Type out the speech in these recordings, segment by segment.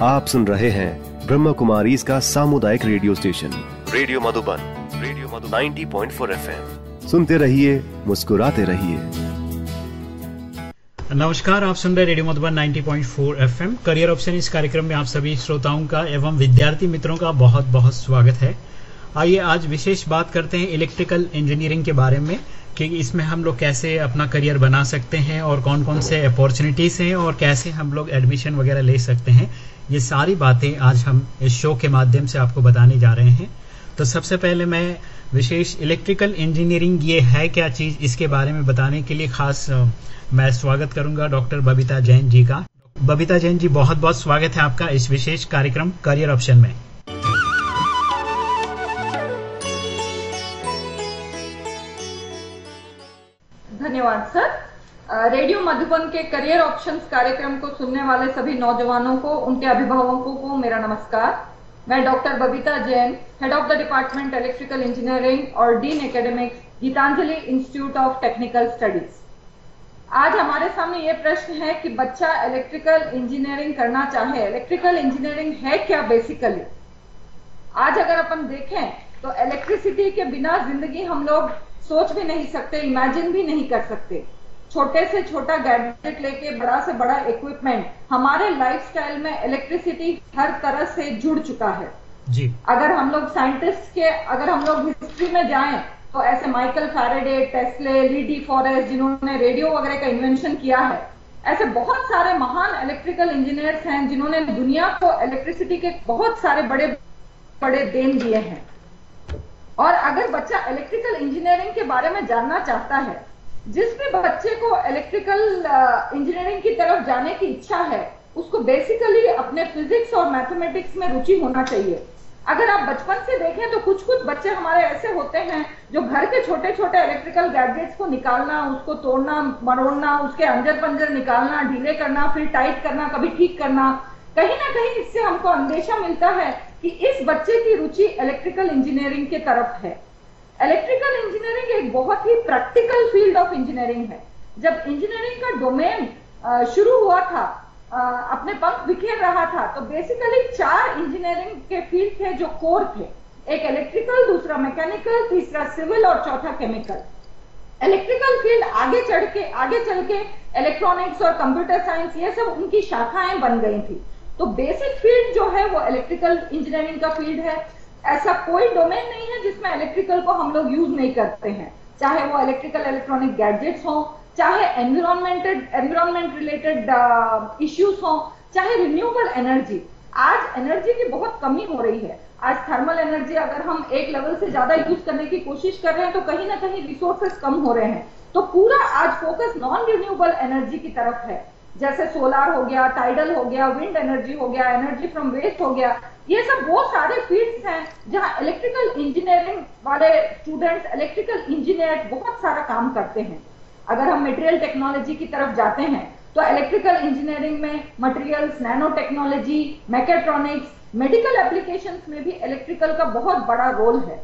आप सुन रहे हैं ब्रह्म कुमारी इसका सामुदायिक radio station. Radio Madhuban radio Madhuban. 90.4 FM. सुनते रहिए, मुस्कुराते रहिए। नमस्कार, आप सुन रहे radio Madhuban 90.4 FM. Career option इस कार्यक्रम में आप सभी श्रोताओं का एवं विद्यार्थी मित्रों का बहुत बहुत स्वागत है। आइए आज विशेष बात करते हैं इलेक्ट्रिकल इंजीनियरिंग के बारे में कि इसमें हम लोग कैसे अपना करियर बना सकते हैं और कौन कौन से अपॉर्चुनिटीज़ हैं और कैसे हम लोग एडमिशन वगैरह ले सकते हैं। ये सारी बातें आज हम इस शो के माध्यम से आपको बताने जा रहे हैं। तो सबसे पहले मैं विशेष इलेक्ट्रिकल इंजीनियरिंग ये है क्या चीज़ इसके बारे में बताने के लिए खास मैं स्वागत करूँगा डॉक्टर बबीता जैन जी का। बबीता जैन जी बहुत बहुत स्वागत है आपका इस विशेष कार्यक्रम करियर ऑप्शन में। धन्यवाद, सर। रेडियो मधुबन के करियर ऑप्शंस कार्यक्रम को सुनने वाले सभी नौजवानों को, उनके अभिभावकों को मेरा नमस्कार। मैं doctor Babita Jain head of the department electrical engineering और dean academics Gitanjali institute of technical studies आज हमारे सामने ये प्रश्न है कि बच्चा इलेक्ट्रिकल इंजीनियरिंग करना चाहे इलेक्ट्रिकल इंजीनियरिंग है क्या बेसिकली आज अगर अपन देखें तो इलेक्ट्रिसिटी के बिना ज़िंदगी हम लोग सोच भी नहीं सकते इमेजिन भी नहीं कर सकते। छोटे से छोटा गैजेट लेके बड़ा से बड़ा इक्विपमेंट हमारे लाइफस्टाइल में इलेक्ट्रिसिटी हर तरह से जुड़ चुका है। जी। अगर हम लोग साइंटिस्ट के अगर हम लोग हिस्ट्री में जाएँ तो ऐसे Michael Faraday Tesla Lee De Forest जिन्होंने रेडियो वगैरह का इन्वेंशन किया है ऐसे बहुत सारे महान इलेक्ट्रिकल इंजीनियर्स हैं जिन्होंने दुनिया को इलेक्ट्रिसिटी के बहुत सारे बड़े बड़े देन दिए हैं। और अगर बच्चा इलेक्ट्रिकल इंजीनियरिंग के बारे में जानना चाहता है जिस भी बच्चे को इलेक्ट्रिकल इंजीनियरिंग की तरफ़ जाने की इच्छा है, उसको बेसिकली अपने फिजिक्स और मैथमेटिक्स में रुचि होना चाहिए। अगर आप बचपन से देखें तो कुछ कुछ बच्चे हमारे ऐसे होते हैं जो घर के छोटे छोटे इलेक्ट्रिकल गैजेट्स को निकालना, उसको तोड़ना, मरोड़ना, उसके अंजर पंजर निकालना, ढीले करना, फिर टाइट करना, कभी ठीक करना, कहीं ना कहीं इससे हमको अंदेशा मिलता है कि इस बच्चे की रुचि इलेक्ट्रिकल इंजीनियरिंग के तरफ़ है। इलेक्ट्रिकल इंजीनियरिंग एक बहुत ही प्रैक्टिकल फ़ील्ड ऑफ़ इंजीनियरिंग है। जब इंजीनियरिंग का डोमेन शुरू हुआ था अपने पंख बिखेर रहा था तो बेसिकली चार इंजीनियरिंग के फ़ील्ड थे जो कोर थे। एक इलेक्ट्रिकल दूसरा मैकेनिकल तीसरा सिविल और चौथा केमिकल इलेक्ट्रिकल फ़ील्ड आगे चढ़ के, आगे चल के इलेक्ट्रॉनिक्स और कंप्यूटर साइंस ये सब उनकी शाखाएँ बन गई थी। तो बेसिक फ़ील्ड जो है वो इलेक्ट्रिकल इंजीनियरिंग का फ़ील्ड है। ऐसा कोई डोमेन नहीं है जिसमें इलेक्ट्रिकल को हम लोग यूज़ नहीं करते हैं। चाहे वो इलेक्ट्रिकल इलेक्ट्रॉनिक गैजेट्स हो, चाहे एनवायरमेंटेड एनवायरमेंट रिलेटेड इश्यूज़ हो, चाहे रिन्यूएबल एनर्जी आज एनर्जी की बहुत कमी हो रही है। आज थर्मल एनर्जी अगर हम एक लेवल से ज़्यादा यूज़ करने की कोशिश कर रहे हैं तो कहीं ना कहीं रिसोर्सेस कम हो रहे हैं। तो पूरा आज फोकस नॉन रिन्यूएबल एनर्जी की तरफ़ है। जैसे सोलार हो गया टाइडल हो गया विंड एनर्जी हो गया एनर्जी फ्रॉम वेस्ट हो गया, ये सब बहुत सारे फील्ड्स हैं जहाँ इलेक्ट्रिकल इंजीनियरिंग वाले स्टूडेंट्स इलेक्ट्रिकल इंजीनियर बहुत सारा काम करते हैं। अगर हम मटेरियल टेक्नोलॉजी की तरफ़ जाते हैं तो इलेक्ट्रिकल इंजीनियरिंग में materials nanotechnology mechatronics medical application में भी इलेक्ट्रिकल का बहुत बड़ा रोल है।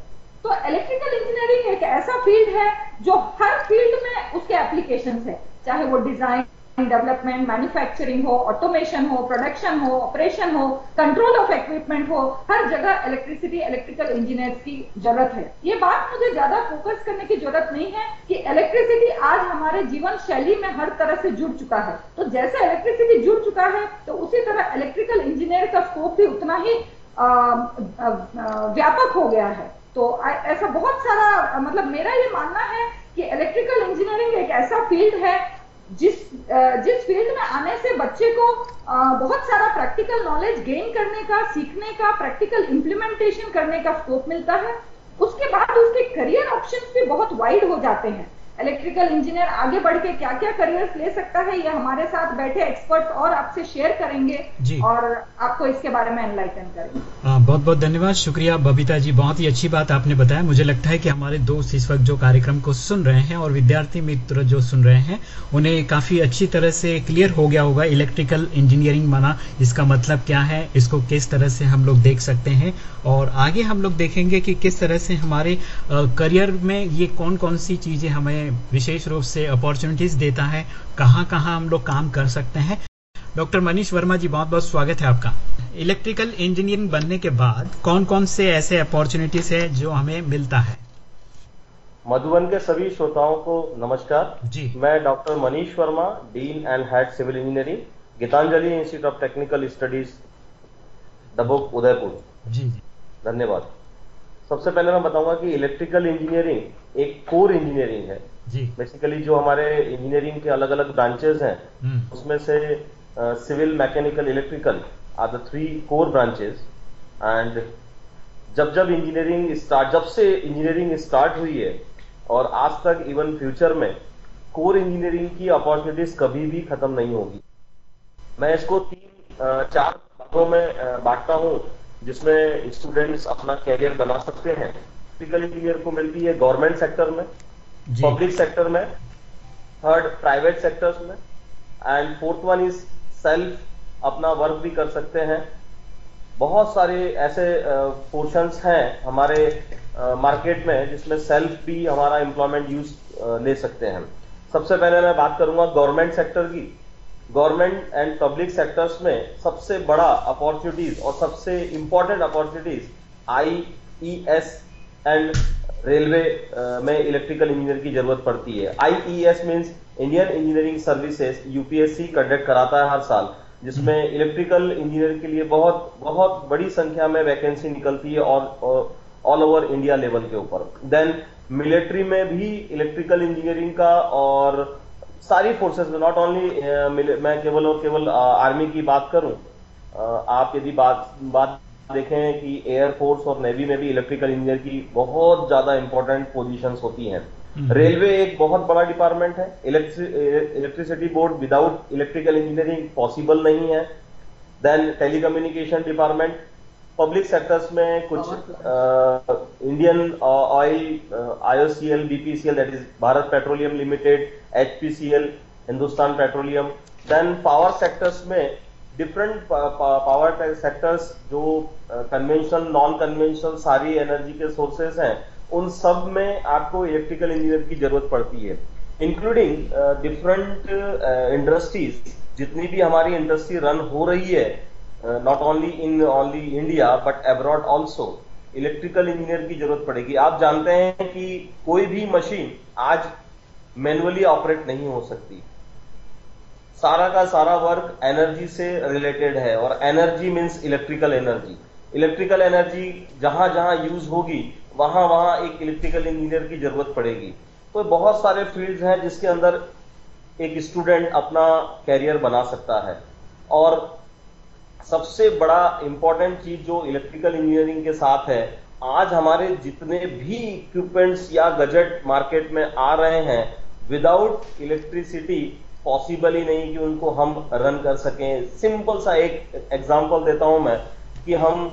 तो इलेक्ट्रिकल इंजीनियरिंग एक ऐसा फ़ील्ड है जो हर फ़ील्ड में उसके एप्लीकेशन है, चाहे वो डिज़ाइन डेवलपमेंट मैन्युफैक्चरिंग हो ऑटोमेशन हो प्रोडक्शन हो ऑपरेशन हो कंट्रोल ऑफ़ इक्विपमेंट हो, हर जगह इलेक्ट्रिसिटी इलेक्ट्रिकल इंजीनियर्स की ज़रूरत है। ये बात मुझे ज़्यादा फोकस करने की ज़रूरत नहीं है कि इलेक्ट्रिसिटी आज हमारे जीवन शैली में हर तरह से जुड़ चुका है। तो जैसे इलेक्ट्रिसिटी जुड़ चुका है तो उसी तरह इलेक्ट्रिकल इंजीनियर का स्कोप भी उतना ही व्यापक हो गया है। तो ऐसा बहुत सारा मतलब मेरा ये मानना है कि इलेक्ट्रिकल इंजीनियरिंग एक ऐसा फ़ील्ड है जिस जिस फ़ील्ड में आने से बच्चे को बहुत सारा प्रैक्टिकल नॉलेज गेन करने का, सीखने का प्रैक्टिकल इंप्लीमेंटेशन करने का स्कोप मिलता है, उसके बाद उसके करियर ऑप्शन भी बहुत वाइड हो जाते हैं। इलेक्ट्रिकल इंजीनियर आगे बढ़ के क्या क्या करियर्स ले सकता है ये हमारे साथ बैठे एक्सपर्ट्स और आपसे शेयर करेंगे और आपको इसके बारे में एनलाइटन करेंगे। हाँ, बहुत बहुत धन्यवाद शुक्रिया बबीता जी बहुत ही अच्छी बात आपने बताया। मुझे लगता है कि हमारे दोस्त इस वक्त जो कार्यक्रम को सुन रहे हैं और विद्यार्थी मित्र जो सुन रहे हैं उन्हें काफ़ी अच्छी तरह से क्लियर हो गया होगा इलेक्ट्रिकल इंजीनियरिंग माना इसका मतलब क्या है इसको किस तरह से हम लोग देख सकते हैं। और आगे हम लोग देखेंगे कि किस तरह से हमारे करियर में ये कौन कौन सी चीज़ें हमें विशेष रूप से अपॉर्चुनिटीज़ देता है। कहाँ कहाँ हम लोग काम कर सकते हैं? डॉक्टर मनीष वर्मा जी बहुत बहुत स्वागत है आपका। इलेक्ट्रिकल इंजीनियरिंग बनने के बाद कौन कौन से ऐसे अपॉर्चुनिटीज़ है जो हमें मिलता है? मधुबन के सभी श्रोताओं को नमस्कार। जी। मैं doctor Manish Verma dean and head civil engineering Gitanjali institute of technical studies Dabok Udaipur. जी जी। धन्यवाद। सबसे पहले मैं बताऊँगा कि इलेक्ट्रिकल इंजीनियरिंग एक कोर इंजीनियरिंग है। बेसिकली जो हमारे इंजीनियरिंग के अलग अलग ब्रांचेस हैं हम्म, उसमें से civil mechanical electrical are the three core branches and जब जब इंजीनियरिंग स्टार्ट जब से इंजीनियरिंग स्टार्ट हुई है और आज तक इवन फ्यूचर में कोर इंजीनियरिंग की अपॉर्चुनिटीज़ कभी भी खत्म नहीं होगी। मैं इसको तीन चार भागों में बांटता हूँ। जिसमें स्टूडेंट्स अपना कैरियर बना सकते हैं। टेक्निकल इंजीनियर को मिलती है गवर्नमेंट सेक्टर में पब्लिक सेक्टर में थर्ड प्राइवेट सेक्टर्स में and fourth one is self अपना वर्क भी कर सकते हैं। बहुत सारे ऐसे पोर्शंस हैं हमारे मार्केट में जिसमें सेल्फ भी हमारा एम्प्लॉयमेंट यूज़ ले सकते हैं। सबसे पहले मैं बात करूँगा गवर्नमेंट सेक्टर की। गवर्नमेंट एंड पब्लिक सेक्टर्स में सबसे बड़ा अपॉर्चुनिटीज़ और सबसे important opportunities I E S and railway में इलेक्ट्रिकल इंजीनियर की ज़रूरत पड़ती है। IES means Indian engineering services UPSC conduct कराता है हर साल, जिसमें इलेक्ट्रिकल इंजीनियर के लिए बहुत बहुत बड़ी संख्या में वैकेंसी निकलती है और ऑल ओवर इंडिया लेवल के ऊपर। देन मिलिट्री में भी इलेक्ट्रिकल इंजीनियरिंग का और सारी फोर्सेस में नॉट ओनली मैं केवल और केवल आर्मी की बात करूँ आप यदि बात बात देखें कि एयरफोर्स और नेवी में भी इलेक्ट्रिकल इंजीनियर की बहुत ज़्यादा इंपॉर्टेंट पोजीशंस होती हैं। हम्म। रेलवे एक बहुत बड़ा डिपार्टमेंट है। Electricity board without electrical engineering possible नहीं है। Then telecommunication department public sectors में कुछ Indian Oil IOCL BPCL that is Bharat Petroleum Limited HPCL, Hindustan Petroleum then power sectors में डिफरेंट पावर सेक्टर्स जो कन्वेंशनल नॉन कन्वेंशनल सारी energy के sources हैं, उन सब में आपको इलेक्ट्रिकल इंजीनियर की ज़रूरत पड़ती है। इंक्लूडिंग डिफरेंट इंडस्ट्रीज़ जितनी भी हमारी इंडस्ट्री रन हो रही है not only in only India but abroad also electrical engineer की ज़रूरत पड़ेगी। आप जानते हैं कि कोई भी मशीन आज मैनुअली ऑपरेट नहीं हो सकती। सारा का सारा वर्क एनर्जी से रिलेटेड है और energy means electrical energy. Electrical energy जहाँ जहाँ यूज़ होगी, वहाँ वहाँ एक इलेक्ट्रिकल इंजीनियर की ज़रूरत पड़ेगी। तो बहुत सारे फील्ड्स हैं जिसके अंदर एक स्टूडेंट अपना कैरियर बना सकता है। और सबसे बड़ा इंपॉर्टेंट चीज़ जो इलेक्ट्रिकल इंजीनियरिंग के साथ है, आज हमारे जितने भी इक्विपमेंट्स या गजट मार्केट में आ रहे हैं विदाउट इलेक्ट्रिसिटी पॉसिबल ही नहीं कि उनको हम रन कर सकें। सिंपल सा एक एग्जांपल देता हूँ मैं कि हम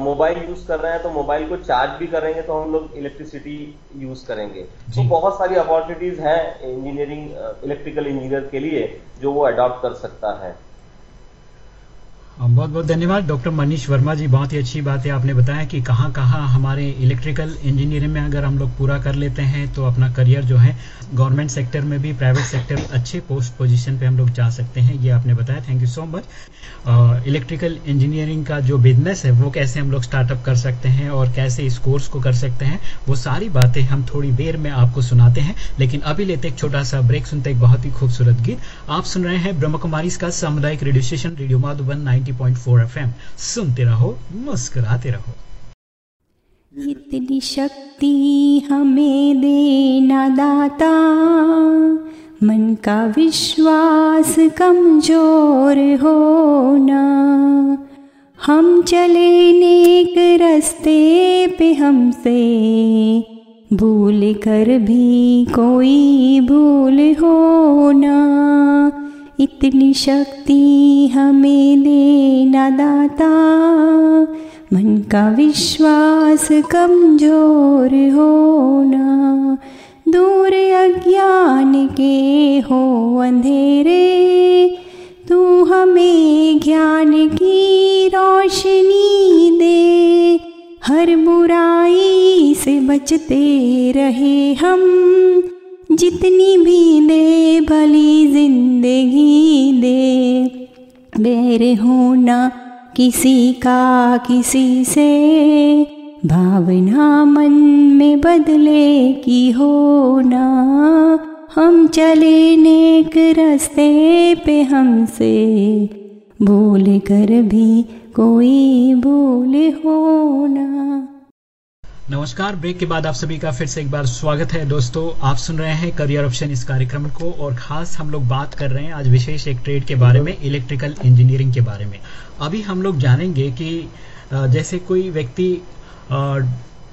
मोबाइल यूज़ कर रहे हैं तो मोबाइल को चार्ज भी करेंगे तो हम लोग इलेक्ट्रिसिटी यूज़ करेंगे। तो बहुत सारी अपॉर्चुनिटीज़ हैं इंजीनियरिंग इलेक्ट्रिकल इंजीनियर के लिए जो वो अडॉप्ट कर सकता है। बहुत बहुत धन्यवाद। डॉक्टर मनीष वर्मा जी, बहुत ही अच्छी बात है। आपने बताया कि कहाँ कहाँ हमारे इलेक्ट्रिकल इंजीनियरिंग में अगर हम लोग पूरा कर लेते हैं तो अपना करियर जो है गवर्नमेंट सेक्टर में भी प्राइवेट सेक्टर अच्छे पोस्ट पोजीशन पे हम लोग जा सकते हैं। ये आपने बताया। Thank you so much electrical engineering का जो बिज़नेस है, वो कैसे हम लोग स्टार्टअप कर सकते हैं और कैसे इस कोर्स को कर सकते हैं, वो सारी बातें हम थोड़ी देर में आपको सुनाते हैं। लेकिन अभी लेते एक छोटा सा ब्रेक सुनते एक बहुत ही खूबसूरत गीत। आप सुन रहे हैं ब्रह्म का सामुदायिक radio station radio Madhuban 90.4 FM सुनते रहो, मुस्कुराते रहो। इतनी शक्ति हमें देना दाता, मन का विश्वास कमज़ोर हो होना। हम चले नेक रास्ते पे हमसे, भूल कर भी कोई भूल होना। इतनी शक्ति हमें देना दाता। मन का विश्वास कमज़ोर होना। दूर अज्ञान के हो अंधेरे। तू हमें ज्ञान की रोशनी दे। हर बुराई से बचते रहे हम। जितनी भी दे, भली ज़िंदगी दे। बैर होना किसी का, किसी से। भावना मन में बदले की होना हम चले नेक रास्ते पे हमसे। बोल कर भी कोई बोले होना नमस्कार, ब्रेक के बाद आप सभी का फिर से एक बार स्वागत है। दोस्तों, आप सुन रहे हैं करियर ऑप्शन इस कार्यक्रम को और खास हम लोग बात कर रहे हैं आज विशेष एक ट्रेड के बारे में इलेक्ट्रिकल इंजीनियरिंग के बारे में। अभी हम लोग जानेंगे कि जैसे कोई व्यक्ति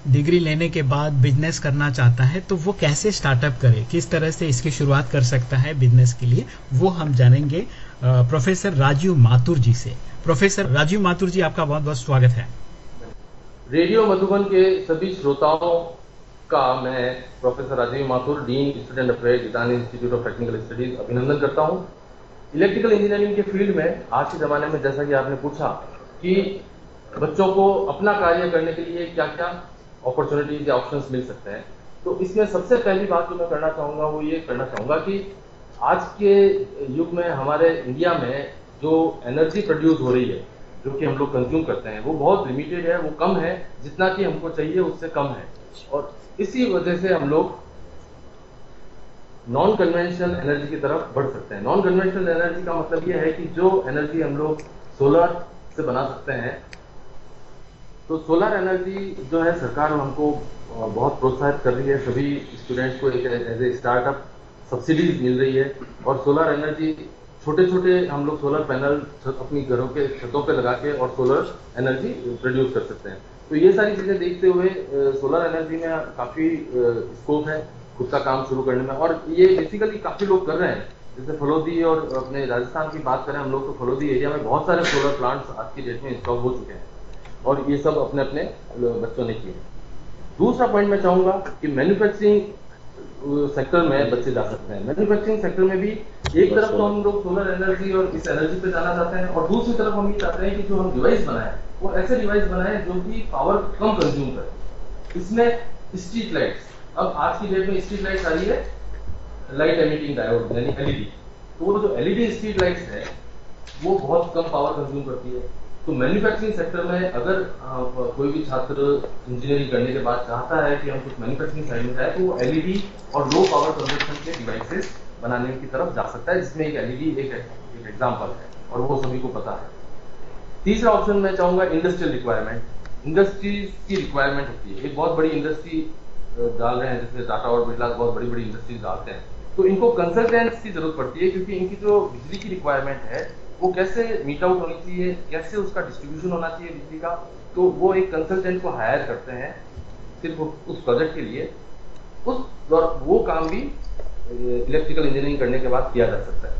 डिग्री लेने के बाद बिज़नेस करना चाहता है तो वो कैसे स्टार्टअप करे? किस तरह से इसकी शुरुआत कर सकता है बिज़नेस के लिए? वो हम जानेंगे प्रोफेसर राजीव माथुर जी से। प्रोफेसर राजीव माथुर जी, आपका बहुत बहुत स्वागत है। रेडियो मधुबन के सभी श्रोताओं का मैं professor Rajeev Mathur, dean, student affair गीतानी institute of technical studies, अभिनंदन करता हूँ। इलेक्ट्रिकल इंजीनियरिंग के फ़ील्ड में आज के जमाने में जैसा कि आपने पूछा कि बच्चों को अपना कार्य करने के लिए क्या क्या अपॉर्चुनिटीज़ या ऑप्शंस मिल सकते हैं। तो इसमें सबसे पहली बात जो मैं करना चाहूँगा, वो ये करना चाहूँगा कि आज के युग में, हमारे इंडिया में जो एनर्जी प्रोड्यूस हो रही है जो कि हम लोग कंज्यूम करते हैं, वो बहुत लिमिटेड है, वो कम है, जितना कि हमको चाहिए उससे कम है। और इसी वजह से हम लोग नॉन कन्वेंशनल एनर्जी की तरफ़ बढ़ सकते हैं। नॉन कन्वेंशनल एनर्जी का मतलब ये है कि जो एनर्जी हम लोग सोलर से बना सकते हैं तो सोलर एनर्जी जो है सरकार हमको बहुत प्रोत्साहित कर रही है। सभी स्टूडेंट्स को एक एज ए स्टार्टअप सब्सिडीज मिल रही है। और सोलर एनर्जी छोटे छोटे हम लोग सोलर पैनल अपनी घरों के छतों पे लगा के और सोलर एनर्जी प्रोड्यूस कर सकते हैं। तो ये सारी चीज़ें देखते हुए सोलर एनर्जी में काफ़ी स्कोप है खुद का काम शुरू करने में। और ये बेसिकली काफ़ी लोग कर रहे हैं। जैसे फलोदी और अपने राजस्थान की बात करें, हम लोग तो फलोदी एरिया में बहुत सारे सोलर प्लांट्स आज की डेट में इंस्टॉल हो चुके हैं। और ये सब अपने अपने बच्चों ने किए दूसरा पॉइंट मैं चाहूँगा कि मैन्युफैक्चरिंग सेक्टर में बच्चे जा सकते हैं। मैन्युफैक्चरिंग सेक्टर में भी एक तरफ़ तो हम लोग सोलर एनर्जी और इस एनर्जी पे जाना चाहते हैं और दूसरी तरफ़ हम ये चाहते हैं कि जो हम डिवाइस बनाए वो ऐसे डिवाइस बनाए जो कि पावर कम कंज्यूम करे। इसमें स्ट्रीट लाइट्स अब आज की डेट में स्ट्रीट लाइट्स आ रही है लाइट एमिटिंग डायोड यानी एलईडी तो वो जो एलईडी स्ट्रीट लाइट्स है वो बहुत कम पावर कंज्यूम करती है। तो मैन्युफैक्चरिंग सेक्टर में अगर कोई भी छात्र इंजीनियरिंग करने के बाद चाहता है कि हम कुछ मैन्युफैक्चरिंग साइड में जाए तो वो एलईडी और लो पावर कंजप्शन के डिवाइसेस बनाने की तरफ़ जा सकता है जिसमें एक एलईडी एक, एग्ज़ाम्पल है और वो सभी को पता है। तीसरा ऑप्शन मैं चाहूँगा इंडस्ट्रियल रिक्वायरमेंट इंडस्ट्रीज़ की रिक्वायरमेंट होती है। एक बहुत बड़ी इंडस्ट्री डाल रहे हैं जैसे टाटा और बिरला बहुत बड़ी बड़ी इंडस्ट्रीज़ डालते हैं। तो इनको कंसल्टेंट्स की ज़रूरत पड़ती है क्योंकि इनकी जो बिजली की रिक्वायरमेंट है वो कैसे मीट आउट होनी चाहिए? कैसे उसका डिस्ट्रीब्यूशन होना चाहिए बिजली का? तो वो एक कंसल्टेंट को हायर करते हैं सिर्फ़ उस प्रोजेक्ट के लिए। उस वो काम भी इलेक्ट्रिकल इंजीनियरिंग करने के बाद किया जा सकता है।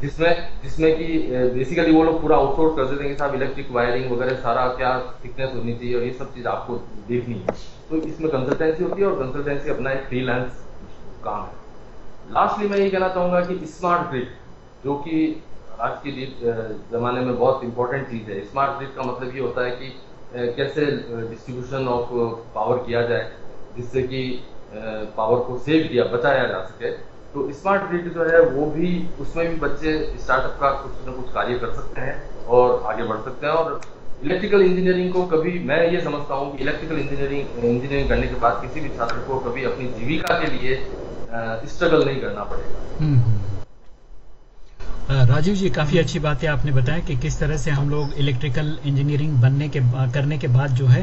जिसमें जिसमें कि बेसिकली वो लोग पूरा आउटसोर्स कर देते हैं कि साहब इलेक्ट्रिक वायरिंग वगैरह सारा क्या थिकनेस होनी चाहिए और ये सब चीज़ आपको देखनी है। तो इसमें कंसल्टेंसी होती है और कंसल्टेंसी अपना एक फ्रीलांस काम है। लास्टली मैं ये कहना चाहूँगा कि स्मार्ट ग्रिड जो कि आज की जमाने में बहुत इंपॉर्टेंट चीज़ है। स्मार्ट ग्रिड का मतलब ये होता है कि कैसे डिस्ट्रीब्यूशन ऑफ़ पावर किया जाए जिससे कि पावर को सेव किया बचाया जा सके। तो स्मार्ट ग्रिड जो है वो भी उसमें भी बच्चे स्टार्टअप का कुछ ना कुछ कार्य कर सकते हैं और आगे बढ़ सकते हैं। और इलेक्ट्रिकल इंजीनियरिंग को कभी मैं ये समझता हूँ कि इलेक्ट्रिकल इंजीनियरिंग इंजीनियरिंग करने के बाद किसी भी छात्र को कभी अपनी जीविका के लिए स्ट्रगल नहीं करना पड़ेगा। हम्म, हम्म। राजीव जी काफ़ी अच्छी बात है आपने बताया कि किस तरह से हम लोग इलेक्ट्रिकल इंजीनियरिंग बनने के करने के बाद जो है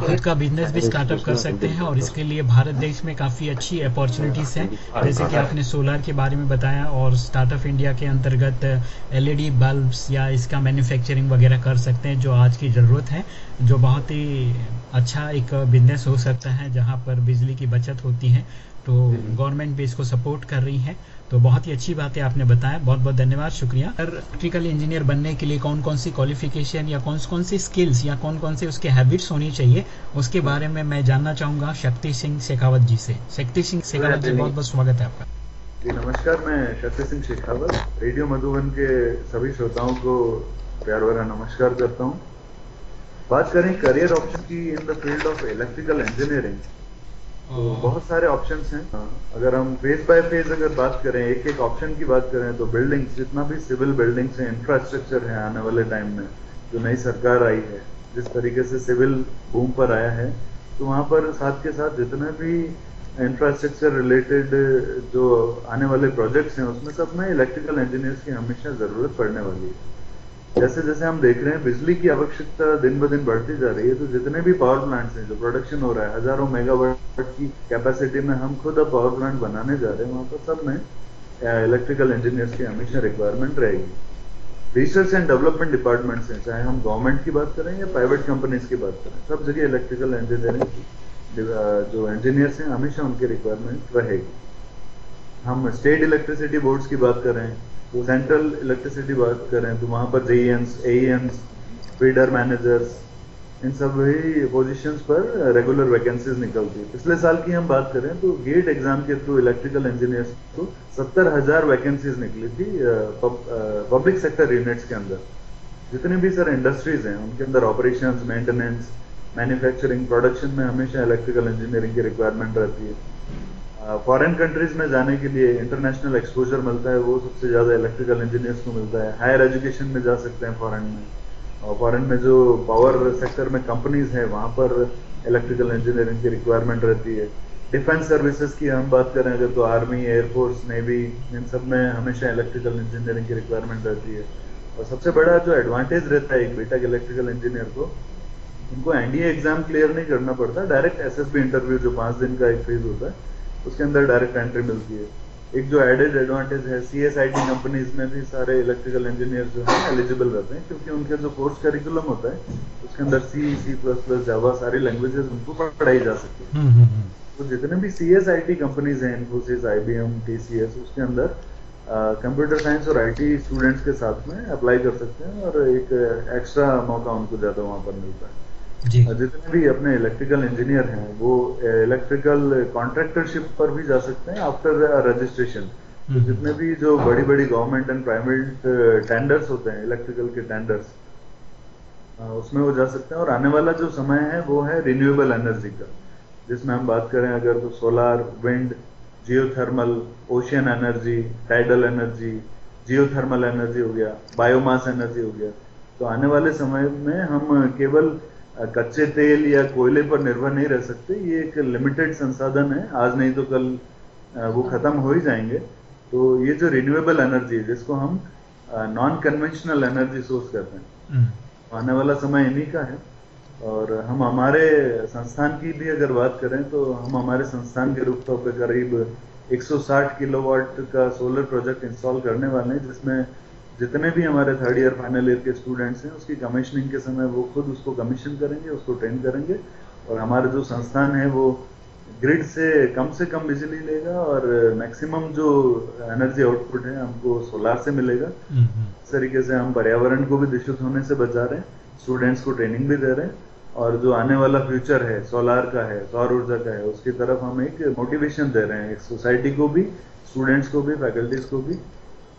खुद का बिज़नेस भी स्टार्टअप कर सकते हैं और इसके लिए भारत देश में काफ़ी अच्छी अपॉर्चुनिटीज़ हैं। जैसे कि आपने सोलर के बारे में बताया और स्टार्टअप इंडिया के अंतर्गत एलईडी बल्ब्स या इसका मैन्युफैक्चरिंग वगैरह कर सकते हैं जो आज की ज़रूरत है जो बहुत ही अच्छा एक बिज़नेस हो सकता है जहाँ पर बिजली की बचत होती है। तो गवर्नमेंट भी इसको सपोर्ट कर रही है। तो बहुत ही अच्छी बात है आपने बताया, बहुत बहुत धन्यवाद, शुक्रिया। सर इलेक्ट्रिकल इंजीनियर बनने के लिए कौन कौन सी क्वालिफिकेशन या कौन कौन सी स्किल्स या कौन कौन से उसके हैबिट्स होनी चाहिए, उसके बारे में मैं जानना चाहूँगा शक्ति सिंह शेखावत जी से। शक्ति सिंह शेखावत जी, बहुत बहुत स्वागत है आपका। जी, नमस्कार, मैं शक्ति सिंह शेखावत, रेडियो मधुबन के सभी श्रोताओं को प्यार भरा नमस्कार करता हूँ। बात करें करियर ऑप्शन की in the field of electrical engineering तो बहुत सारे ऑप्शंस हैं। हाँ, अगर हम फ़ेज़ बाय फ़ेज़ अगर बात करें एक एक ऑप्शन की बात करें तो बिल्डिंग्स जितना भी सिविल बिल्डिंग्स है इंफ्रास्ट्रक्चर है आने वाले टाइम में जो नई सरकार आई है जिस तरीके से सिविल बूम पर आया है तो वहाँ पर साथ के साथ जितने भी इंफ्रास्ट्रक्चर रिलेटेड जो आने वाले प्रोजेक्ट्स हैं उसमें सब में इलेक्ट्रिकल इंजीनियर्स की हमेशा ज़रूरत पड़ने वाली है। जैसे जैसे हम देख रहे हैं, बिजली की आवश्यकता दिन ब दिन बढ़ती जा रही है तो जितने भी पावर प्लांट्स हैं जो प्रोडक्शन हो रहा है, हज़ारों मेगावाट की कैपेसिटी में हम खुद अब पावर प्लांट बनाने जा रहे हैं, वहाँ पर सब में इलेक्ट्रिकल इंजीनियर्स की हमेशा रिक्वायरमेंट रहेगी। रिसर्च एंड डेवलपमेंट डिपार्टमेंट्स हैं, चाहे हम गवर्नमेंट की बात करें या प्राइवेट कंपनीज़ की बात करें, सब जगह इलेक्ट्रिकल इंजीनियरिंग जो इंजीनियर्स हैं, हमेशा उनकी रिक्वायरमेंट रहेगी। हम स्टेट इलेक्ट्रिसिटी बोर्ड्स की बात कर सेंट्रल इलेक्ट्रिसिटी बात करें तो वहाँ पर जेईएम्स एईएम्स फीडर मैनेजर्स इन सभी पोजीशंस पर रेगुलर वैकेंसीज निकलती है। पिछले साल की हम बात करें तो गेट एग्ज़ाम के थ्रू इलेक्ट्रिकल इंजीनियर्स को सत्तर हज़ार वैकेंसीज निकली थी पब्लिक सेक्टर यूनिट्स के अंदर। जितने भी सर इंडस्ट्रीज़ हैं, उनके अंदर ऑपरेशन मेंटेनेंस मैन्युफैक्चरिंग प्रोडक्शन में हमेशा इलेक्ट्रिकल इंजीनियरिंग की रिक्वायरमेंट रहती है। फॉरेन कंट्रीज़ में जाने के लिए इंटरनेशनल एक्सपोजर मिलता है, वो सबसे ज़्यादा इलेक्ट्रिकल इंजीनियर्स को मिलता है। हायर एजुकेशन में जा सकते हैं फॉरेन में। और फॉरेन में जो पावर सेक्टर में कंपनीज़ है, वहाँ पर इलेक्ट्रिकल इंजीनियरिंग की रिक्वायरमेंट रहती है। डिफेंस सर्विसेज़ की हम बात करें, अगर तो आर्मी एयरफोर्स नेवी इन सब में हमेशा इलेक्ट्रिकल इंजीनियरिंग की रिक्वायरमेंट रहती है। और सबसे बड़ा जो एडवांटेज रहता है एक बेटा इलेक्ट्रिकल इंजीनियर को, उनको एनडीए एग्ज़ाम क्लियर नहीं करना पड़ता। डायरेक्ट एसएसबी इंटरव्यू जो पाँच दिन का एक फ़ेज़ होता है उसके अंदर डायरेक्ट एंट्री मिलती है। एक जो एडेड एडवांटेज है C S I T companies में भी सारे इलेक्ट्रिकल इंजीनियर जो है एलिजिबल रहते हैं क्योंकि उनके जो कोर्स करिकुलम होता है उसके अंदर सी सी प्लस प्लस जावा सारी लैंग्वेजेस उनको पढ़ाई जा सकती है। हम्म, हम्म, हम्म। तो जितने भी C S I T companies हैं Infosys I B M T C S उसके अंदर कंप्यूटर साइंस और आई टी स्टूडेंट्स के साथ में अप्लाई कर सकते हैं और एक एक्स्ट्रा मौका उनको ज़्यादा वहाँ पर मिलता है। जितने भी अपने इलेक्ट्रिकल इंजीनियर हैं वो इलेक्ट्रिकल कॉन्ट्रैक्टरशिप पर भी जा सकते हैं आफ्टर रजिस्ट्रेशन तो हम्म। जितने भी जो बड़ी बड़ी गवर्नमेंट एंड प्राइवेट टेंडर्स होते हैं इलेक्ट्रिकल के टेंडर्स उसमें वो जा सकते हैं। और आने वाला जो समय है वो है रिन्यूएबल एनर्जी का जिसमें हम बात करें अगर तो solar wind geothermal ocean energy tidal energy geothermal energy हो गया बायोमास एनर्जी हो गया। तो आने वाले समय में हम केवल कच्चे तेल या कोयले पर निर्भर नहीं रह सकते ये एक लिमिटेड संसाधन है। आज नहीं तो कल वो खत्म हो ही जाएँगे। तो ये जो रिन्यूएबल एनर्जी है जिसको हम नॉन कन्वेंशनल एनर्जी सोर्स कहते हैं हम्म। आने वाला समय इन्हीं का है। और हम हमारे संस्थान की भी अगर बात करें तो हम हमारे संस्थान के रूपटॉप पे करीब 160 किलोवाट का सोलर प्रोजेक्ट इंस्टॉल करने वाले हैं जिसमें जितने भी हमारे थर्ड ईयर फाइनल ईयर के स्टूडेंट्स हैं उसकी कमीशनिंग के समय वो खुद उसको कमीशन करेंगे उसको ट्रेन करेंगे और हमारे जो संस्थान है वो ग्रिड से कम से कम बिजली लेगा और मैक्सिमम जो एनर्जी आउटपुट है हमको सोलार से मिलेगा। इस तरीके से हम पर्यावरण को भी दूषित होने से बचा रहे हैं स्टूडेंट्स को ट्रेनिंग भी दे रहे हैं और जो आने वाला फ्यूचर है सोलार का है सौर ऊर्जा का है उसकी तरफ़ हम एक मोटिवेशन दे रहे हैं एक सोसाइटी को भी स्टूडेंट्स को भी फैकल्टीज को भी।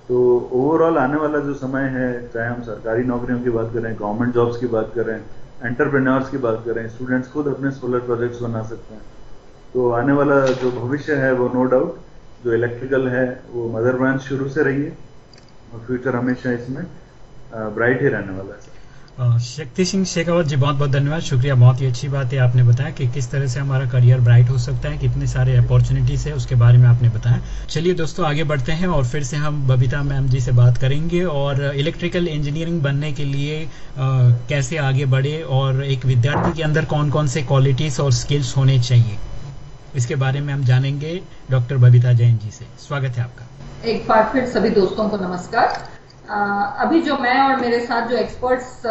तो ओवरऑल आने वाला जो समय है, चाहे हम सरकारी नौकरियों की बात करें गवर्नमेंट जॉब्स की बात करें एंटरप्रेन्योर्स की बात करें स्टूडेंट्स खुद अपने सोलर प्रोजेक्ट्स बना सकते हैं। तो आने वाला जो भविष्य है, वो नो डाउट जो इलेक्ट्रिकल है, वो मदर ब्रांच शुरू से रही है और फ्यूचर हमेशा इसमें ब्राइट ही रहने वाला है। शक्ति सिंह शेखावत जी बहुत बहुत धन्यवाद। शुक्रिया बहुत ही अच्छी बात है आपने बताया कि किस तरह से हमारा करियर ब्राइट हो सकता है कितने सारे अपॉर्चुनिटीज़ है उसके बारे में आपने बताया। चलिए दोस्तों आगे बढ़ते हैं और फिर से हम बबीता मैम जी से बात करेंगे और इलेक्ट्रिकल इंजीनियरिंग बनने के लिए आ, कैसे आगे बढ़े और एक विद्यार्थी के अंदर कौन कौन से क्वालिटीज और स्किल्स होने चाहिए। इसके बारे में हम जानेंगे डॉक्टर बबीता जैन जी से। स्वागत है आपका। एक बार फिर सभी दोस्तों को नमस्कार। अभी जो मैं और मेरे साथ जो एक्सपर्ट्स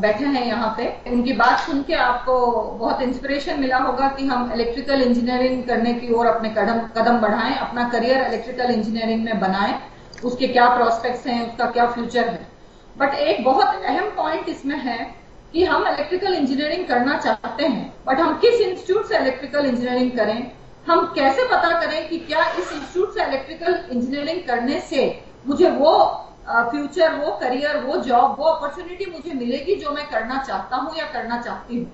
बैठे हैं यहाँ पे, उनकी बात सुन के आपको बहुत इंस्पिरेशन मिला होगा कि हम इलेक्ट्रिकल इंजीनियरिंग करने की ओर अपने कदम कदम बढ़ाएँ, अपना करियर इलेक्ट्रिकल इंजीनियरिंग में बनाएँ, उसके क्या प्रोस्पेक्ट्स हैं, उसका क्या फ्यूचर है। बट एक बहुत अहम पॉइंट इसमें है कि हम इलेक्ट्रिकल इंजीनियरिंग करना चाहते हैं बट हम किस इंस्टीट्यूट से इलेक्ट्रिकल इंजीनियरिंग करें, हम कैसे पता करें कि क्या इस इंस्टीट्यूट से इलेक्ट्रिकल इंजीनियरिंग करने से मुझे वो फ्यूचर वो करियर वो जॉब वो अपॉर्चुनिटी मुझे मिलेगी जो मैं करना चाहता हूँ या करना चाहती हूँ।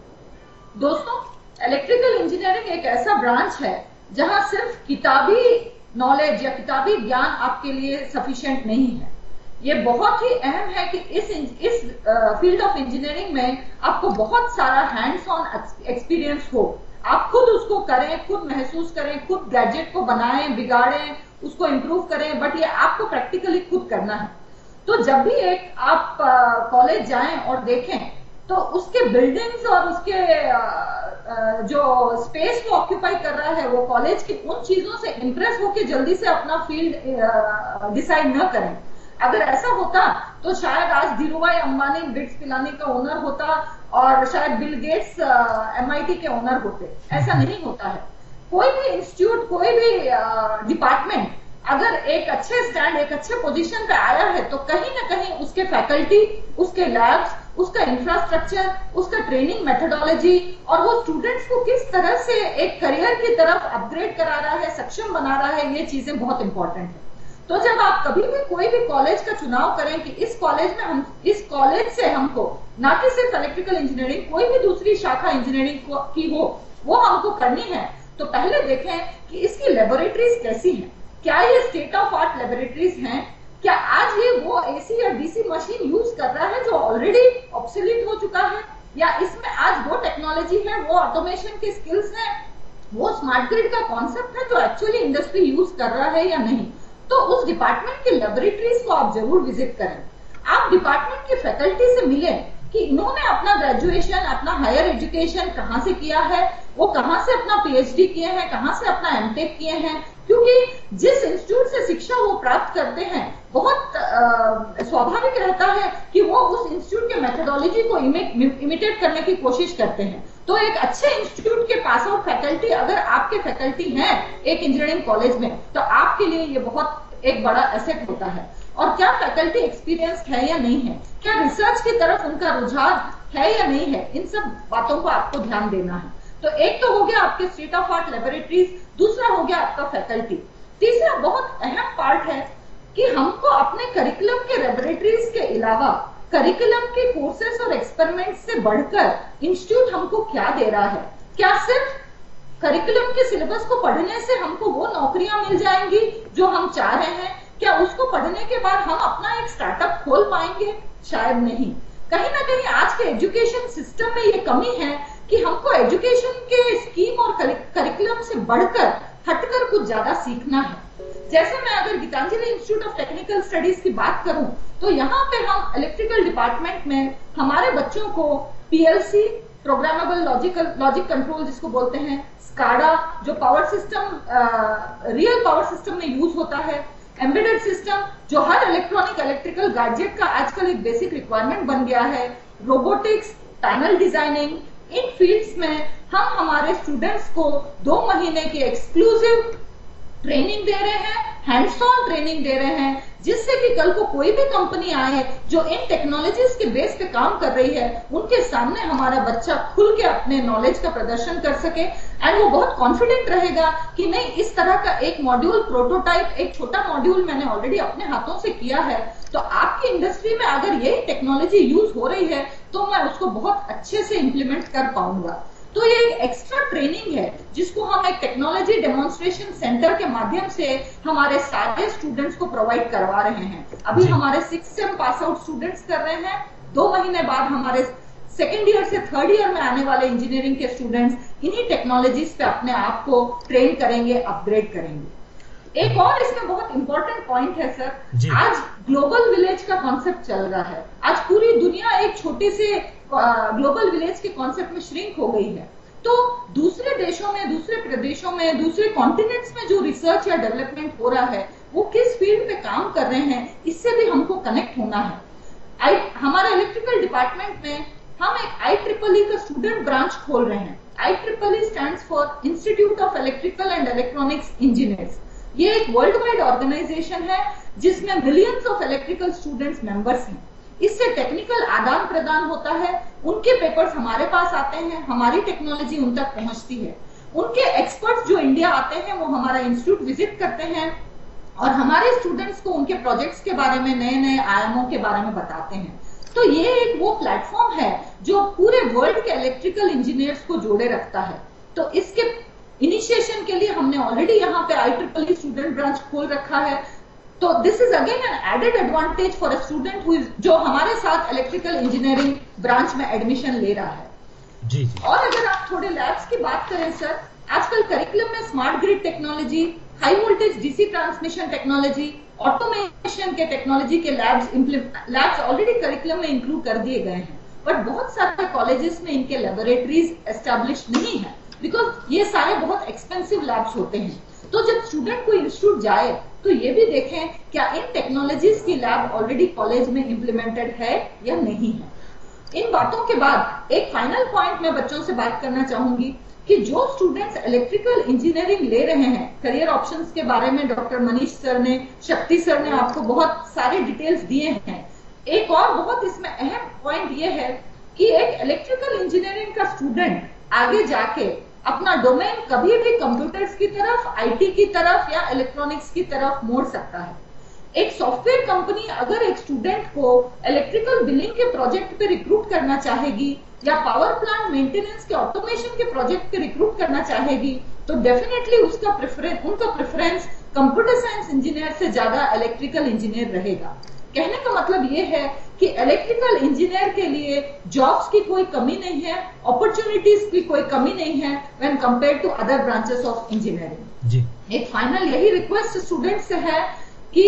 दोस्तों इलेक्ट्रिकल इंजीनियरिंग एक ऐसा ब्रांच है जहाँ सिर्फ़ किताबी नॉलेज या किताबी ज्ञान आपके लिए सफिशिएंट नहीं है। ये बहुत ही अहम है कि इस इस फ़ील्ड ऑफ़ इंजीनियरिंग में आपको बहुत सारा हैंड्स ऑन एक्सपीरियंस हो। आप खुद उसको करें, खुद महसूस करें, खुद गैजेट को बनाएँ, बिगाड़ें उसको इंप्रूव करें बट ये आपको प्रैक्टिकली खुद करना है। तो जब भी एक आप कॉलेज जाएँ और देखें तो उसके बिल्डिंग्स और उसके जो स्पेस वो ऑक्यूपाई कर रहा है, वो कॉलेज की उन चीज़ों से इंप्रेस होकर जल्दी से अपना फ़ील्ड डिसाइड न करें। अगर ऐसा होता तो शायद आज धीरूभाई अंबानी बिट्स पिलानी का ओनर होता, और शायद बिल गेट्स एमआईटी के ओनर होते। ऐसा नहीं होता है। कोई भी इंस्टीट्यूट, कोई भी डिपार्टमेंट अगर एक अच्छे स्टैंड एक अच्छे पोजीशन पे आया है तो कहीं ना कहीं उसके फैकल्टी उसके लैब्स उसका इंफ्रास्ट्रक्चर उसका ट्रेनिंग मेथडोलॉजी और वो स्टूडेंट्स को किस तरह से एक करियर की तरफ़ अपग्रेड करा रहा है, सक्षम बना रहा है, ये चीज़ें बहुत इंपॉर्टेंट है। तो जब आप कभी भी कोई भी कॉलेज का चुनाव करें कि इस कॉलेज में हम, इस कॉलेज से हमको, ना कि सिर्फ़ इलेक्ट्रिकल इंजीनियरिंग कोई भी दूसरी शाखा इंजीनियरिंग की हो, वो हमको करनी है तो पहले देखें कि इसकी लेबोरेटरीज कैसी हैं। क्या ये स्टेट ऑफ़ आर्ट लेबोरेटरीज हैं? क्या आज ये वो एसी या डीसी मशीन यूज़ कर रहा है जो ऑलरेडी ऑब्सोलीट हो चुका है? या इसमें आज वो टेक्नोलॉजी है, वो ऑटोमेशन के स्किल्स हैं? वो स्मार्ट ग्रिड का कॉन्सेप्ट है जो एक्चुअली इंडस्ट्री यूज़ कर रहा है या नहीं? तो उस डिपार्टमेंट के लेबोरेटरीज को आप ज़रूर विज़िट करें। आप डिपार्टमेंट की फैकल्टी से मिलें। कि इन्होंने अपना ग्रेजुएशन अपना हायर एजुकेशन कहाँ से किया है? वो कहाँ से अपना पीएचडी किए हैं? कहाँ से अपना एमटेक किए हैं? क्योंकि जिस इंस्टीट्यूट से शिक्षा वो प्राप्त करते हैं, बहुत स्वाभाविक रहता है कि वो उस इंस्टीट्यूट के मेथोडोलॉजी को इमिटेट करने की कोशिश करते हैं। तो एक अच्छे इंस्टीट्यूट के पास आउट फैकल्टी अगर आपके फैकल्टी हैं एक इंजीनियरिंग कॉलेज में तो आपके लिए ये बहुत एक बड़ा एसेट होता है। और क्या फैकल्टी एक्सपीरियंस है या नहीं है? क्या रिसर्च की तरफ़ उनका रुझान है या नहीं है? इन सब बातों को आपको ध्यान देना है। तो एक तो हो गया आपके स्टेट ऑफ़ आर्ट लेबोरेटरीज दूसरा हो गया आपका फैकल्टी तीसरा बहुत अहम पार्ट है कि हमको अपने करिकुलम के लेबोरेटरीज के अलावा करिकुलम के कोर्सेस और एक्सपेरिमेंट से बढ़कर इंस्टीट्यूट हमको क्या दे रहा है? क्या सिर्फ़ करिकुलम के सिलेबस को पढ़ने से हमको वो नौकरियाँ मिल जाएँगी जो हम चाह रहे हैं? क्या उसको पढ़ने के बाद हम अपना एक स्टार्टअप खोल पाएँगे? शायद नहीं। कहीं ना कहीं आज के एजुकेशन सिस्टम में ये कमी है कि हमको एजुकेशन के स्कीम और करिकुलम से बढ़कर, हटकर कुछ ज़्यादा सीखना है। जैसे मैं अगर Gitanjali institute of technical studies की बात करूँ तो यहाँ पे हम इलेक्ट्रिकल डिपार्टमेंट में हमारे बच्चों को PLC programmable logical logic control जिसको बोलते हैं स्काडा जो power system real power system में यूज़ होता है एम्बेडेड सिस्टम जो हर इलेक्ट्रॉनिक इलेक्ट्रिकल गैजेट का आजकल एक बेसिक रिक्वायरमेंट बन गया है। रोबोटिक्स पैनल डिज़ाइनिंग इन फील्ड्स में हम हमारे स्टूडेंट्स को दो महीने की एक्सक्लूसिव ट्रेनिंग दे रहे हैं हैंड्स ऑन ट्रेनिंग दे रहे हैं। जिससे कि कल को कोई भी कंपनी आए जो इन टेक्नोलॉजीज़ के बेस पे काम कर रही है, उनके सामने हमारा बच्चा खुल के अपने नॉलेज का प्रदर्शन कर सके। एंड वो बहुत कॉन्फिडेंट रहेगा कि नहीं, इस तरह का एक मॉड्यूल प्रोटोटाइप एक छोटा मॉड्यूल मैंने ऑलरेडी अपने हाथों से किया है। तो आपकी इंडस्ट्री में अगर यही टेक्नोलॉजी यूज़ हो रही है तो मैं उसको बहुत अच्छे से इंप्लीमेंट कर पाऊँगा। तो ये एक्स्ट्रा ट्रेनिंग है जिसको हम एक टेक्नोलॉजी डेमोन्स्ट्रेशन सेंटर के माध्यम से हमारे सारे स्टूडेंट्स को प्रोवाइड करवा रहे हैं। अभी हमारे six sem pass out students कर रहे हैं। दो महीने बाद हमारे सेकेंड ईयर से थर्ड ईयर में आने वाले इंजीनियरिंग के स्टूडेंट्स इन्हीं टेक्नोलॉजीज़ पे अपने आप को ट्रेन करेंगे अपग्रेड करेंगे। एक और इसमें बहुत इंपॉर्टेंट पॉइंट है सर आज ग्लोबल विलेज का कॉन्सेप्ट चल रहा है। आज पूरी दुनिया एक छोटे से ग्लोबल विलेज के कॉन्सेप्ट में श्रिंक हो गई है। तो दूसरे देशों में, दूसरे प्रदेशों में, दूसरे कॉन्टिनेंट्स में जो रिसर्च या डेवलपमेंट हो रहा है, वो किस फ़ील्ड पे काम कर रहे हैं, इससे भी हमको कनेक्ट होना है। आई हमारे इलेक्ट्रिकल डिपार्टमेंट में हम एक आई ट्रिपल ई का स्टूडेंट ब्रांच खोल रहे हैं। I triple E stand for institute of electrical and electronics engineers ये एक वर्ल्ड वाइड ऑर्गेनाइजेशन है, जिसमें millions of electrical students members हैं। इससे टेक्निकल आदान प्रदान होता है। उनके पेपर्स हमारे पास आते हैं, हमारी टेक्नोलॉजी उन तक पहुँचती है। उनके एक्सपर्ट्स जो इंडिया आते हैं, वो हमारा इंस्टीट्यूट विज़िट करते हैं और हमारे स्टूडेंट्स को उनके प्रोजेक्ट्स के बारे में नए नए आयामों के बारे में बताते हैं। तो ये एक वो प्लेटफॉर्म है जो पूरे वर्ल्ड के इलेक्ट्रिकल इंजीनियर्स को जोड़े रखता है। तो इसके इनिशिएशन के लिए हमने ऑलरेडी यहाँ पे आई ट्रिपल स्टूडेंट ब्रांच खोल रखा है। तो this is again an added advantage for a student who जो हमारे साथ इलेक्ट्रिकल इंजीनियरिंग ब्रांच में एडमिशन ले रहा है। जी जी। और अगर आप थोड़े लैब्स की बात करें सर आजकल करिकुलम में smart grid technology high voltage DC transmission technology automation के टेक्नोलॉजी के लैब्स लैब्स ऑलरेडी करिकुलम में इंक्लूड कर दिए गए हैं। बट बहुत सारे कॉलेजेस में इनके लेबोरेटरीज एस्टेब्लिश नहीं है बिकॉज़ ये सारे बहुत एक्सपेंसिव लैब्स होते हैं। तो जब स्टूडेंट को इंस्टीट्यूट जाए तो ये भी देखें, क्या इन टेक्नोलॉजीज़ की लैब ऑलरेडी कॉलेज में इम्प्लीमेंटेड है या नहीं है? इन बातों के बाद एक फाइनल पॉइंट मैं बच्चों से बात करना चाहूँगी कि जो स्टूडेंट्स इलेक्ट्रिकल इंजीनियरिंग ले रहे हैं करियर ऑप्शंस के बारे में डॉक्टर मनीष सर ने, शक्ति सर ने आपको बहुत सारे डिटेल्स दिए हैं। एक और बहुत इसमें अहम पॉइंट ये है कि एक इलेक्ट्रिकल इंजीनियरिंग का स्टूडेंट आगे जाके अपना डोमेन कभी भी कंप्यूटर्स की तरफ़ आईटी की तरफ़ या इलेक्ट्रॉनिक्स की तरफ़ मोड़ सकता है। एक सॉफ्टवेयर कंपनी अगर एक स्टूडेंट को इलेक्ट्रिकल बिलिंग के प्रोजेक्ट पे रिक्रूट करना चाहेगी या पावर प्लांट मेंटेनेंस के ऑटोमेशन के प्रोजेक्ट पे रिक्रूट करना चाहेगी तो डेफिनेटली उसका प्रेफरेंस उनका प्रेफरेंस कंप्यूटर साइंस इंजीनियर से ज़्यादा इलेक्ट्रिकल इंजीनियर रहेगा। कहने का मतलब ये है कि इलेक्ट्रिकल इंजीनियर के लिए जॉब्स की कोई कमी नहीं है अपॉर्चुनिटीज़ की कोई कमी नहीं है when compare to other branches of engineering जी। एक फाइनल यही रिक्वेस्ट स्टूडेंट से है कि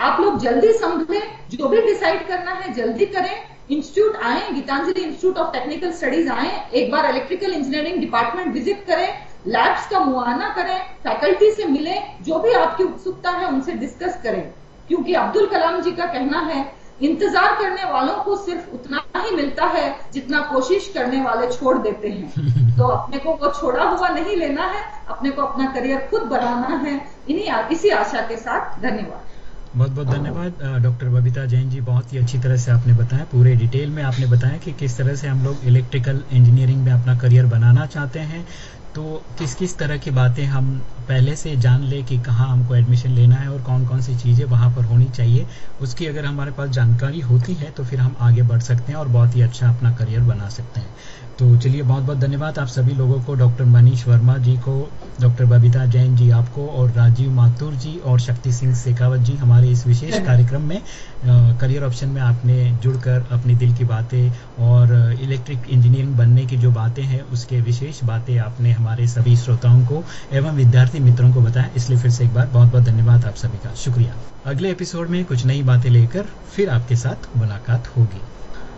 आप लोग जल्दी समझें जो भी डिसाइड करना है जल्दी करें। इंस्टीट्यूट आए Geetanjali institute of technical studies आए एक बार इलेक्ट्रिकल इंजीनियरिंग डिपार्टमेंट विज़िट करें लैब्स का मुआयना करें फैकल्टी से मिले जो भी आपकी उत्सुकता है उनसे डिस्कस करें। क्योंकि अब्दुल कलाम जी का कहना है इंतज़ार करने वालों को सिर्फ़ उतना ही मिलता है जितना कोशिश करने वाले छोड़ देते हैं। तो अपने को वो छोड़ा हुआ नहीं लेना है अपने को अपना करियर खुद बनाना है। इन्हीं इसी आशा के साथ धन्यवाद। बहुत बहुत धन्यवाद डॉक्टर बबीता जैन जी। बहुत ही अच्छी तरह से आपने बताया, पूरे डिटेल में आपने बताया कि किस तरह से हम लोग इलेक्ट्रिकल इंजीनियरिंग में अपना करियर बनाना चाहते हैं। तो किस किस तरह की बातें हम पहले से जान ले कि कहाँ हमको एडमिशन लेना है और कौन कौन सी चीज़ें वहाँ पर होनी चाहिए, उसकी अगर हमारे पास जानकारी होती है तो फिर हम आगे बढ़ सकते हैं और बहुत ही अच्छा अपना करियर बना सकते हैं। तो चलिए बहुत बहुत धन्यवाद आप सभी लोगों को डॉक्टर मनीष वर्मा जी को डॉक्टर बबीता जैन जी आपको और राजीव माथुर जी और शक्ति सिंह शेखावत जी हमारे इस विशेष कार्यक्रम में करियर ऑप्शन में आपने जुड़कर अपनी दिल की बातें और इलेक्ट्रिक इंजीनियरिंग बनने की जो बातें हैं उसके विशेष बातें आपने हमारे सभी श्रोताओं को एवं विद्यार्थी मित्रों को बताया। इसलिए फिर से एक बार बहुत बहुत धन्यवाद आप सभी का। शुक्रिया। अगले एपिसोड में कुछ नई बातें लेकर फिर आपके साथ मुलाकात होगी।